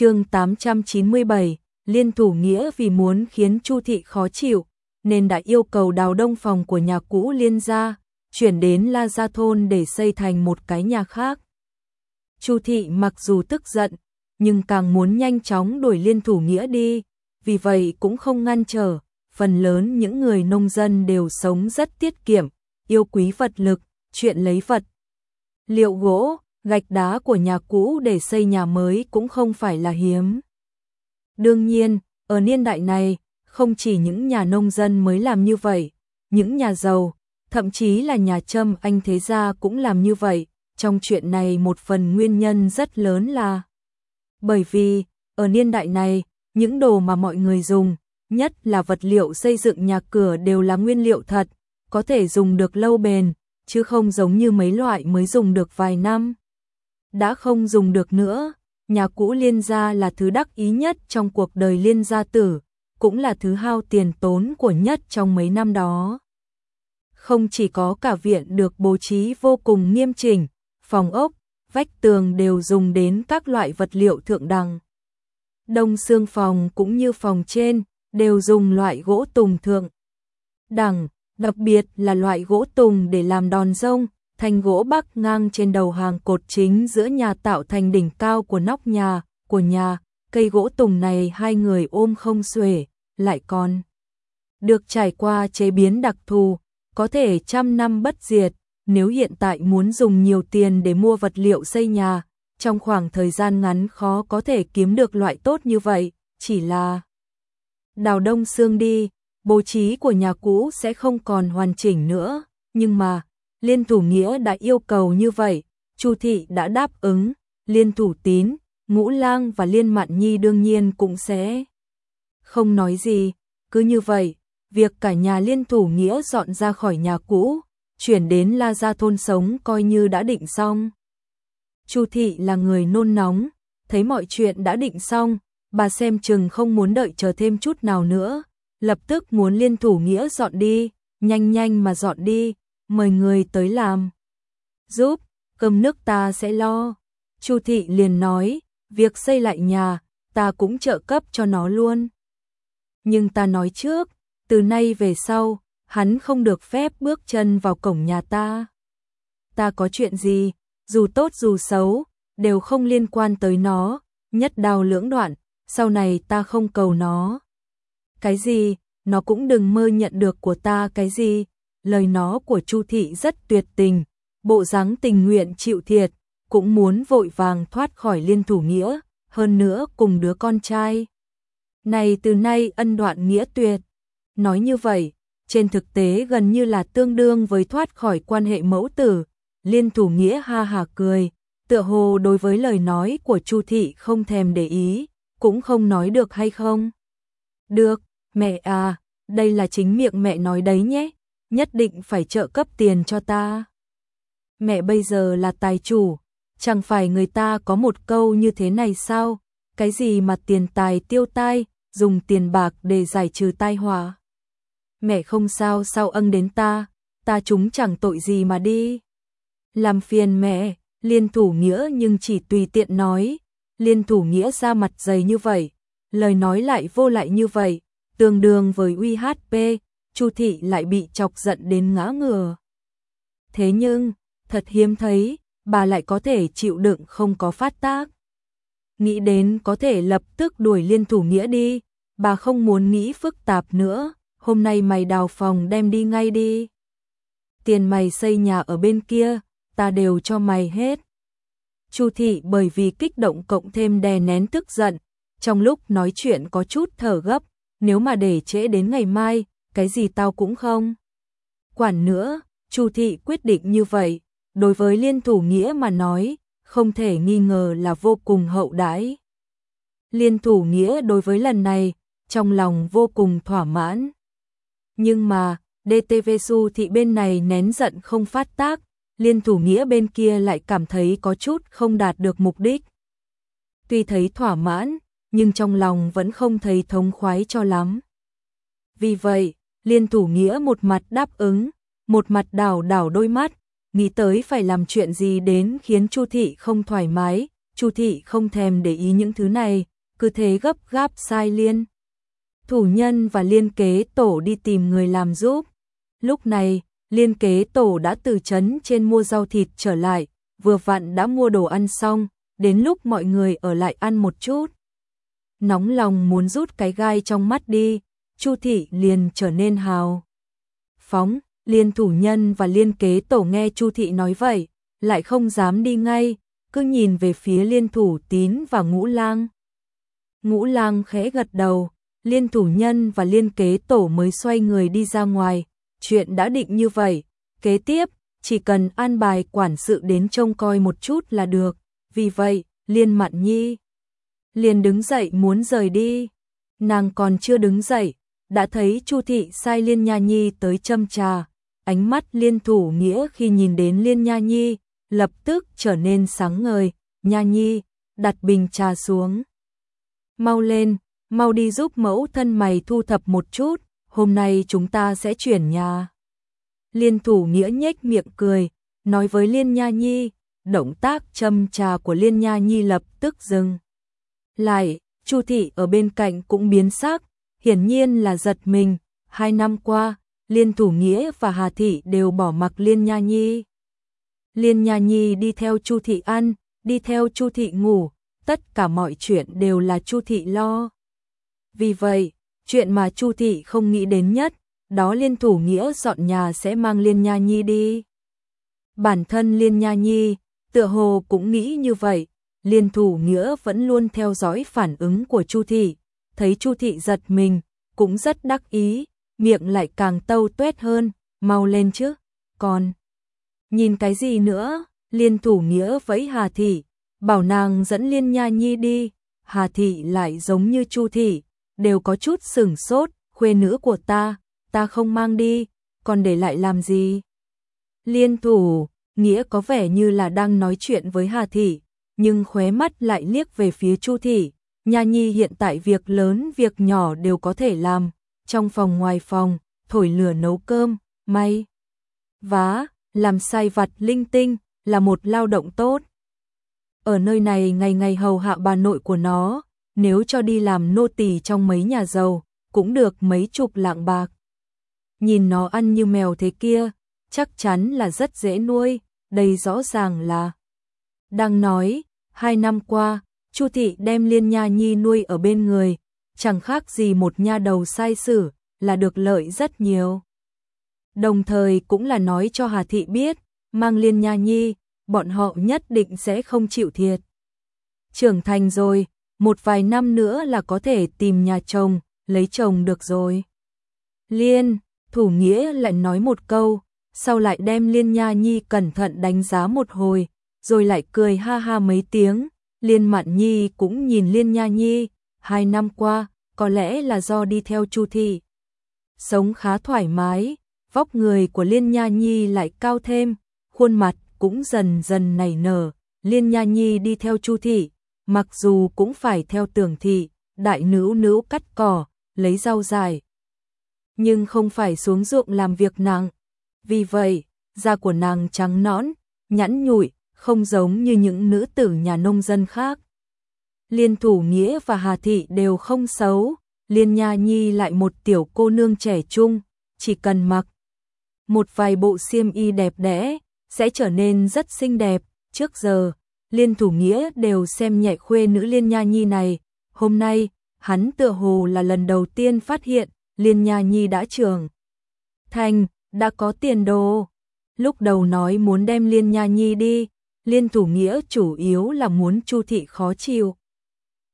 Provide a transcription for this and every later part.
chương 897, liên thủ nghĩa vì muốn khiến Chu thị khó chịu, nên đã yêu cầu đào đông phòng của nhà cũ liên gia, chuyển đến La Gia Thôn để xây thành một cái nhà khác. Chu thị mặc dù tức giận, nhưng càng muốn nhanh chóng đuổi liên thủ nghĩa đi, vì vậy cũng không ngăn trở, phần lớn những người nông dân đều sống rất tiết kiệm, yêu quý vật lực, chuyện lấy vật. Liệu gỗ, gạch đá của nhà cũ để xây nhà mới cũng không phải là hiếm. Đương nhiên, ở niên đại này, không chỉ những nhà nông dân mới làm như vậy, những nhà giàu, thậm chí là nhà Trâm Anh Thế Gia cũng làm như vậy. Trong chuyện này một phần nguyên nhân rất lớn là bởi vì, ở niên đại này, những đồ mà mọi người dùng, nhất là vật liệu xây dựng nhà cửa đều là nguyên liệu thật, có thể dùng được lâu bền, chứ không giống như mấy loại mới dùng được vài năm. Đã không dùng được nữa, nhà cũ liên gia là thứ đắc ý nhất trong cuộc đời liên gia tử, cũng là thứ hao tiền tốn của nhất trong mấy năm đó. Không chỉ có cả viện được bố trí vô cùng nghiêm chỉnh, phòng ốc, vách tường đều dùng đến các loại vật liệu thượng đẳng. Đông xương phòng cũng như phòng trên, đều dùng loại gỗ tùng thượng. Đẳng, đặc biệt là loại gỗ tùng để làm đòn rông, thành gỗ bắc ngang trên đầu hàng cột chính giữa nhà tạo thành đỉnh cao của nóc nhà, của nhà, cây gỗ tùng này hai người ôm không xuể, lại còn được trải qua chế biến đặc thù, có thể trăm năm bất diệt, nếu hiện tại muốn dùng nhiều tiền để mua vật liệu xây nhà, trong khoảng thời gian ngắn khó có thể kiếm được loại tốt như vậy, chỉ là đào đông xương đi, bố trí của nhà cũ sẽ không còn hoàn chỉnh nữa, nhưng mà Liên thủ nghĩa đã yêu cầu như vậy, Chu thị đã đáp ứng, Liên thủ tín, Ngũ Lang và Liên Mạn Nhi đương nhiên cũng sẽ không nói gì, cứ như vậy, việc cả nhà Liên thủ nghĩa dọn ra khỏi nhà cũ, chuyển đến La Gia thôn sống coi như đã định xong. Chu thị là người nôn nóng, thấy mọi chuyện đã định xong, bà xem chừng không muốn đợi chờ thêm chút nào nữa, lập tức muốn liên thủ nghĩa dọn đi, nhanh nhanh mà dọn đi, mời người tới làm. Giúp, cơm nước ta sẽ lo. Chu thị liền nói, việc xây lại nhà, ta cũng trợ cấp cho nó luôn. Nhưng ta nói trước, từ nay về sau, hắn không được phép bước chân vào cổng nhà ta. Ta có chuyện gì, dù tốt dù xấu, đều không liên quan tới nó, nhất đào lưỡng đoạn, sau này ta không cầu nó. Cái gì, nó cũng đừng mơ nhận được của ta cái gì, lời nó của Chu thị rất tuyệt tình, bộ dáng tình nguyện chịu thiệt, cũng muốn vội vàng thoát khỏi liên thủ nghĩa, hơn nữa cùng đứa con trai. Này từ nay ân đoạn nghĩa tuyệt. Nói như vậy, trên thực tế gần như là tương đương với thoát khỏi quan hệ mẫu tử. Liên thủ nghĩa ha hà cười, tựa hồ đối với lời nói của Chu thị không thèm để ý, cũng không nói được hay không. Được, mẹ à, đây là chính miệng mẹ nói đấy nhé nhất định phải trợ cấp tiền cho ta. Mẹ bây giờ là tài chủ, chẳng phải người ta có một câu như thế này sao? Cái gì mà tiền tài tiêu tai, dùng tiền bạc để giải trừ tai họa. Mẹ không sao sao ân đến ta, ta chúng chẳng tội gì mà đi. Làm phiền mẹ, liên thủ nghĩa nhưng chỉ tùy tiện nói, liên thủ nghĩa ra mặt dày như vậy, lời nói lại vô lại như vậy, tương đương với UHP, Chu thị lại bị chọc giận đến ngã ngửa. Thế nhưng, thật hiếm thấy, bà lại có thể chịu đựng không có phát tác. Nghĩ đến có thể lập tức đuổi liên thủ nghĩa đi, bà không muốn nghĩ phức tạp nữa, hôm nay mày đào phòng đem đi ngay đi. Tiền mày xây nhà ở bên kia, ta đều cho mày hết. Chu thị bởi vì kích động cộng thêm đè nén tức giận, trong lúc nói chuyện có chút thở gấp, nếu mà để trễ đến ngày mai, cái gì tao cũng không. Quản nữa, Chu thị quyết định như vậy, đối với liên thủ nghĩa mà nói, không thể nghi ngờ là vô cùng hậu đãi. Liên thủ nghĩa đối với lần này, trong lòng vô cùng thỏa mãn. Nhưng mà, DTV Su thị bên này nén giận không phát tác, liên thủ nghĩa bên kia lại cảm thấy có chút không đạt được mục đích. Tuy thấy thỏa mãn, nhưng trong lòng vẫn không thấy thống khoái cho lắm. Vì vậy, Liên thủ nghĩa một mặt đáp ứng, một mặt đảo đảo đôi mắt, nghĩ tới phải làm chuyện gì đến khiến Chu thị không thoải mái, Chu thị không thèm để ý những thứ này, cứ thế gấp gáp sai liên. Thủ nhân và liên kế tổ đi tìm người làm giúp. Lúc này, liên kế tổ đã từ trấn trên mua rau thịt trở lại, vừa vặn đã mua đồ ăn xong, đến lúc mọi người ở lại ăn một chút. Nóng lòng muốn rút cái gai trong mắt đi, Chu thị liền trở nên hào. Phóng, liên thủ nhân và liên kế tổ nghe Chu thị nói vậy, lại không dám đi ngay, cứ nhìn về phía liên thủ tín và ngũ lang. Ngũ lang khẽ gật đầu, liên thủ nhân và liên kế tổ mới xoay người đi ra ngoài, chuyện đã định như vậy, kế tiếp, chỉ cần an bài quản sự đến trông coi một chút là được, vì vậy, liên mạn nhi liền đứng dậy muốn rời đi, nàng còn chưa đứng dậy, đã thấy Chu thị sai Liên Nha Nhi tới châm trà, ánh mắt Liên Thủ Nghĩa khi nhìn đến Liên Nha Nhi, lập tức trở nên sáng ngời, Nha Nhi, đặt bình trà xuống. Mau lên, mau đi giúp mẫu thân mày thu thập một chút, hôm nay chúng ta sẽ chuyển nhà. Liên Thủ Nghĩa nhếch miệng cười, nói với Liên Nha Nhi, động tác châm trà của Liên Nha Nhi lập tức dừng. Lại, Chu thị ở bên cạnh cũng biến sắc, hiển nhiên là giật mình, hai năm qua, Liên Thủ Nghĩa và Hà Thị đều bỏ mặc Liên Nha Nhi. Liên Nha Nhi đi theo Chu Thị ăn, đi theo Chu Thị ngủ, tất cả mọi chuyện đều là Chu Thị lo. Vì vậy, chuyện mà Chu Thị không nghĩ đến nhất, đó Liên Thủ Nghĩa dọn nhà sẽ mang Liên Nha Nhi đi. Bản thân Liên Nha Nhi, tựa hồ cũng nghĩ như vậy, Liên Thủ Nghĩa vẫn luôn theo dõi phản ứng của Chu Thị, thấy Chu thị giật mình, cũng rất đắc ý, miệng lại càng tâu tuét hơn, mau lên chứ, còn nhìn cái gì nữa? Liên thủ nghĩa với Hà thị, bảo nàng dẫn Liên Nha Nhi đi, Hà thị lại giống như Chu thị, đều có chút sửng sốt, khuê nữ của ta, ta không mang đi, còn để lại làm gì? Liên thủ, nghĩa có vẻ như là đang nói chuyện với Hà thị, nhưng khóe mắt lại liếc về phía Chu thị, Nhà Nhi hiện tại việc lớn việc nhỏ đều có thể làm, trong phòng ngoài phòng, thổi lửa nấu cơm, may, vá, làm sai vặt linh tinh, là một lao động tốt. Ở nơi này ngày ngày hầu hạ bà nội của nó, nếu cho đi làm nô tỳ trong mấy nhà giàu, cũng được mấy chục lạng bạc. Nhìn nó ăn như mèo thế kia, chắc chắn là rất dễ nuôi, đây rõ ràng là. Đang nói, hai năm qua, Chu thị đem Liên Nha Nhi nuôi ở bên người, chẳng khác gì một nha đầu sai sử, là được lợi rất nhiều. Đồng thời cũng là nói cho Hà thị biết, mang Liên Nha Nhi, bọn họ nhất định sẽ không chịu thiệt. Trưởng thành rồi, một vài năm nữa là có thể tìm nhà chồng, lấy chồng được rồi. Liên, thủ nghĩa lại nói một câu, sau lại đem Liên Nha Nhi cẩn thận đánh giá một hồi, rồi lại cười ha ha mấy tiếng, Liên Mạn Nhi cũng nhìn Liên Nha Nhi, hai năm qua, có lẽ là do đi theo Chu thị. Sống khá thoải mái, vóc người của Liên Nha Nhi lại cao thêm, khuôn mặt cũng dần dần nảy nở, Liên Nha Nhi đi theo Chu thị, mặc dù cũng phải theo Tưởng thị, đại nữ nữ cắt cỏ, lấy rau dài, nhưng không phải xuống ruộng làm việc nặng. Vì vậy, da của nàng trắng nõn, nhẵn nhụi, không giống như những nữ tử nhà nông dân khác. Liên thủ nghĩa và Hà Thị đều không xấu, Liên Nha Nhi lại một tiểu cô nương trẻ trung, chỉ cần mặc một vài bộ xiêm y đẹp đẽ, sẽ trở nên rất xinh đẹp. Trước giờ, Liên thủ nghĩa đều xem nhẹ khuê nữ Liên Nha Nhi này, hôm nay, hắn tựa hồ là lần đầu tiên phát hiện Liên Nha Nhi đã trưởng thành, đã có tiền đồ. Lúc đầu nói muốn đem Liên Nha Nhi đi, Liên thủ nghĩa chủ yếu là muốn Chu thị khó chịu.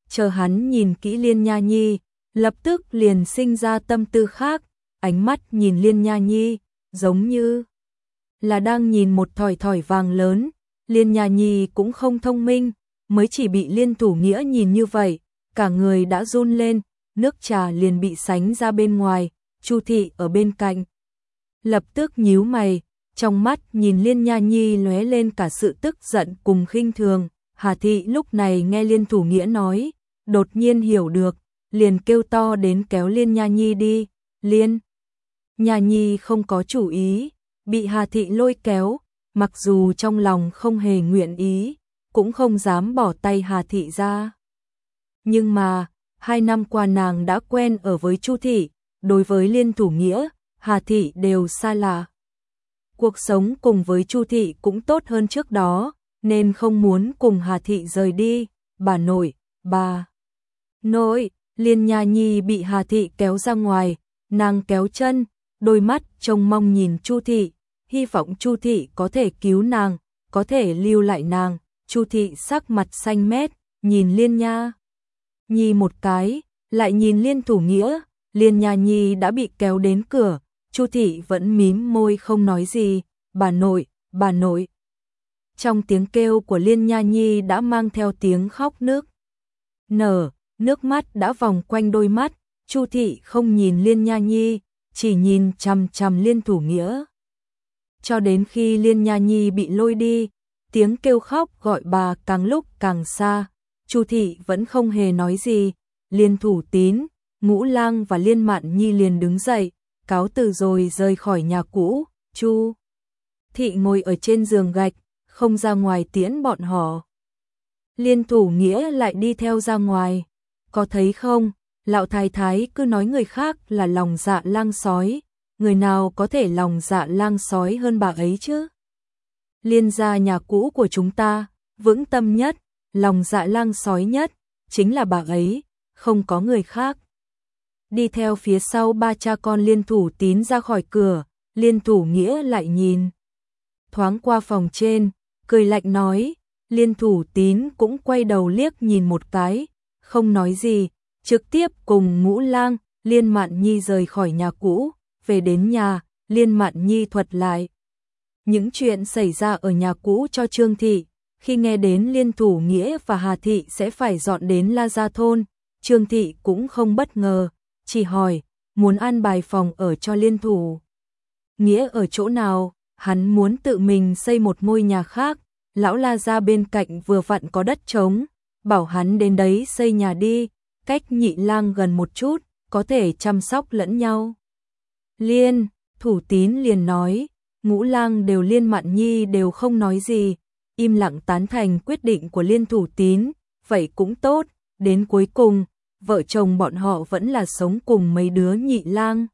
Chờ hắn nhìn kỹ Liên Nha Nhi, lập tức liền sinh ra tâm tư khác, ánh mắt nhìn Liên Nha Nhi, giống như là đang nhìn một thỏi thỏi vàng lớn. Liên Nha Nhi cũng không thông minh, mới chỉ bị Liên thủ nghĩa nhìn như vậy, cả người đã run lên, nước trà liền bị sánh ra bên ngoài, Chu thị ở bên cạnh. Lập tức nhíu mày, trong mắt nhìn Liên Nha Nhi lóe lên cả sự tức giận cùng khinh thường, Hà Thị lúc này nghe Liên Thủ Nghĩa nói, đột nhiên hiểu được, liền kêu to đến kéo Liên Nha Nhi đi, Liên. Nha Nhi không có chủ ý, bị Hà Thị lôi kéo, mặc dù trong lòng không hề nguyện ý, cũng không dám bỏ tay Hà Thị ra. Nhưng mà, hai năm qua nàng đã quen ở với Chu Thị, đối với Liên Thủ Nghĩa, Hà Thị đều xa lạ. Cuộc sống cùng với Chu Thị cũng tốt hơn trước đó, nên không muốn cùng Hà Thị rời đi, bà nội, bà. Nội, Liên Nha Nhi bị Hà Thị kéo ra ngoài, nàng kéo chân, đôi mắt trông mong nhìn Chu Thị, hy vọng Chu Thị có thể cứu nàng, có thể lưu lại nàng. Chu Thị sắc mặt xanh mét, nhìn Liên Nha Nhi một cái, lại nhìn Liên Thủ Nghĩa, Liên Nha Nhi đã bị kéo đến cửa, Chu Thị vẫn mím môi không nói gì, bà nội, bà nội. Trong tiếng kêu của Liên Nha Nhi đã mang theo tiếng khóc nước. Nở, nước mắt đã vòng quanh đôi mắt, Chu Thị không nhìn Liên Nha Nhi, chỉ nhìn chằm chằm Liên Thủ Nghĩa. Cho đến khi Liên Nha Nhi bị lôi đi, tiếng kêu khóc gọi bà càng lúc càng xa, Chu thị vẫn không hề nói gì, Liên Thủ Tín, Ngũ Lang và Liên Mạn Nhi liền đứng dậy, cáo từ rồi rời khỏi nhà cũ, Chu thị ngồi ở trên giường gạch, không ra ngoài tiễn bọn họ. Liên Thủ Nghĩa lại đi theo ra ngoài, có thấy không, lão thái thái cứ nói người khác là lòng dạ lang sói, người nào có thể lòng dạ lang sói hơn bà ấy chứ? Liên gia nhà cũ của chúng ta, vững tâm nhất, lòng dạ lang sói nhất, chính là bà ấy, không có người khác. Đi theo phía sau ba cha con liên thủ tín ra khỏi cửa, liên thủ nghĩa lại nhìn. Thoáng qua phòng trên, cười lạnh nói, liên thủ tín cũng quay đầu liếc nhìn một cái, không nói gì, trực tiếp cùng ngũ lang, liên mạn nhi rời khỏi nhà cũ, về đến nhà, liên mạn nhi thuật lại. Những chuyện xảy ra ở nhà cũ cho Trương Thị, khi nghe đến Liên Thủ Nghĩa và Hà Thị sẽ phải dọn đến La Gia Thôn, Trương Thị cũng không bất ngờ, chỉ hỏi, muốn an bài phòng ở cho Liên Thủ. Nghĩa ở chỗ nào, hắn muốn tự mình xây một ngôi nhà khác, lão La Gia bên cạnh vừa vặn có đất trống, bảo hắn đến đấy xây nhà đi, cách nhị lang gần một chút, có thể chăm sóc lẫn nhau. Liên, thủ tín liền nói, ngũ lang đều liên mạn nhi đều không nói gì, im lặng tán thành quyết định của liên thủ tín, vậy cũng tốt, đến cuối cùng, vợ chồng bọn họ vẫn là sống cùng mấy đứa nhị lang.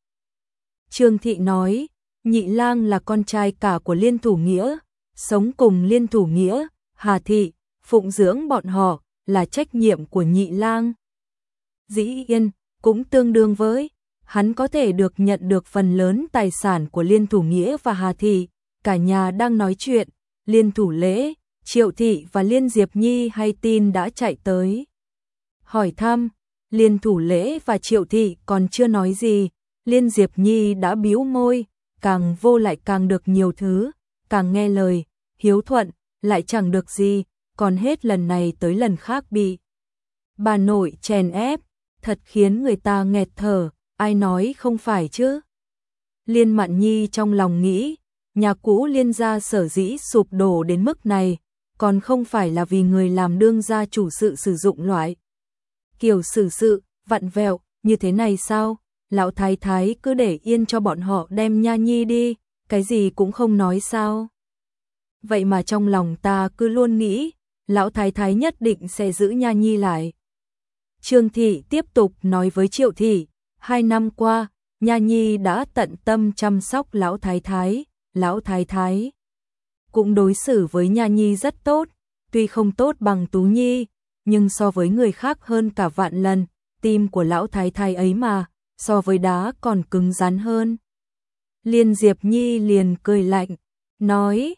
Trương Thị nói, nhị lang là con trai cả của liên thủ nghĩa, sống cùng liên thủ nghĩa, Hà Thị, phụng dưỡng bọn họ, là trách nhiệm của nhị lang. Dĩ yên, cũng tương đương với, hắn có thể được nhận được phần lớn tài sản của Liên Thủ Nghĩa và Hà Thị, cả nhà đang nói chuyện, Liên Thủ Lễ, Triệu Thị và Liên Diệp Nhi hay tin đã chạy tới. Hỏi thăm, Liên Thủ Lễ và Triệu Thị còn chưa nói gì, Liên Diệp Nhi đã biếu môi, càng vô lại càng được nhiều thứ, càng nghe lời, hiếu thuận, lại chẳng được gì, còn hết lần này tới lần khác bị. Bà nội chèn ép, thật khiến người ta nghẹt thở, ai nói không phải chứ? Liên Mạn Nhi trong lòng nghĩ, nhà cũ liên gia sở dĩ sụp đổ đến mức này, còn không phải là vì người làm đương gia chủ sự sử dụng loại. Kiểu xử sự, vặn vẹo, như thế này sao? Lão thái thái cứ để yên cho bọn họ đem nha nhi đi, cái gì cũng không nói sao? Vậy mà trong lòng ta cứ luôn nghĩ, lão thái thái nhất định sẽ giữ nha nhi lại. Trương Thị tiếp tục nói với Triệu Thị, hai năm qua, Nha Nhi đã tận tâm chăm sóc lão thái thái, lão thái thái cũng đối xử với Nha Nhi rất tốt, tuy không tốt bằng Tú Nhi, nhưng so với người khác hơn cả vạn lần, tim của lão thái thái ấy mà, so với đá còn cứng rắn hơn. Liên Diệp Nhi liền cười lạnh, nói,